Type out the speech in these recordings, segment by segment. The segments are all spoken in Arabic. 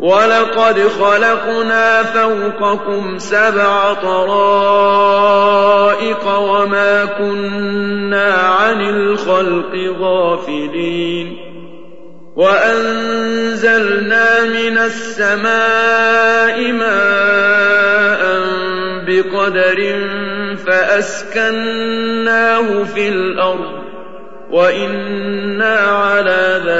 ولقد خلقنا فوقكم سبع طرائق وما كنا عن الخلق غافلين. وأنزلنا من السماء ماء بقدر فأسكناه في الأرض. وإنا على به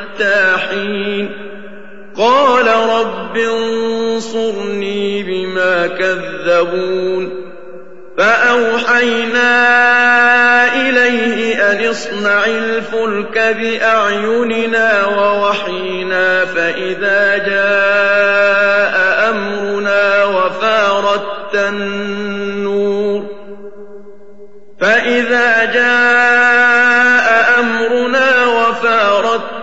حتى حين قال رب انصرني بما كذبون. فأوحينا إليه أن اصنع الفلك بأعيننا ووحينا فإذا جاء أمرنا وفارت النور. فإذا جاء أمرنا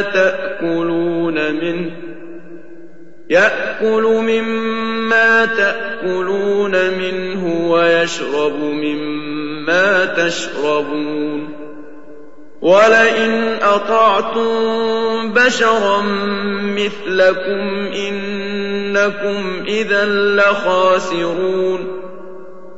تأكلون منه يأكل مما تأكلون منه ويشرب مما تشربون ولئن أطعتم بشرا مثلكم إنكم إذا لخاسرون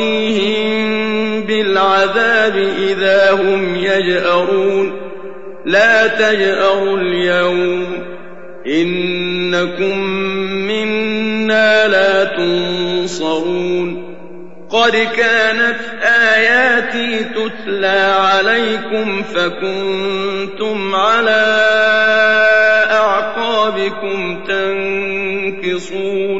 مترفيهم بالعذاب إذا هم يجأرون. لا تجأروا اليوم إنكم منا لا تنصرون. قد كانت آياتي تتلى عليكم فكنتم على أعقابكم تنكصون.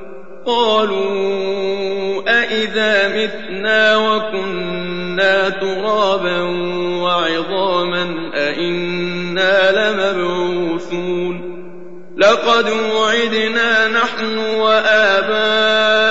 قالوا أإذا متنا وكنا ترابا وعظاما أإنا لمبعوثون لقد وعدنا نحن وآباؤنا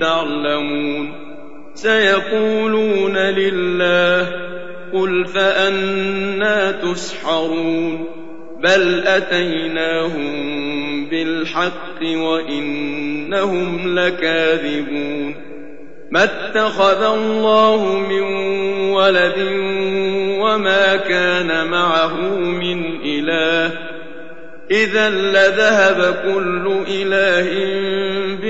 تعلمون. سيقولون لله قل فأنا تسحرون. بل أتيناهم بالحق وإنهم لكاذبون. ما اتخذ الله من ولد وما كان معه من إله. إذا لذهب كل إله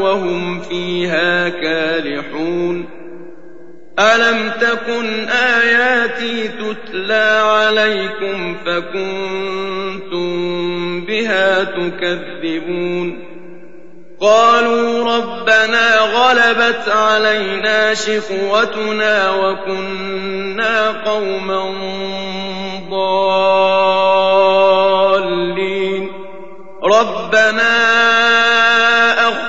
وهم فيها كالحون. ألم تكن آياتي تتلى عليكم فكنتم بها تكذبون؟ قالوا ربنا غلبت علينا شقوتنا وكنا قوما ضالين. ربنا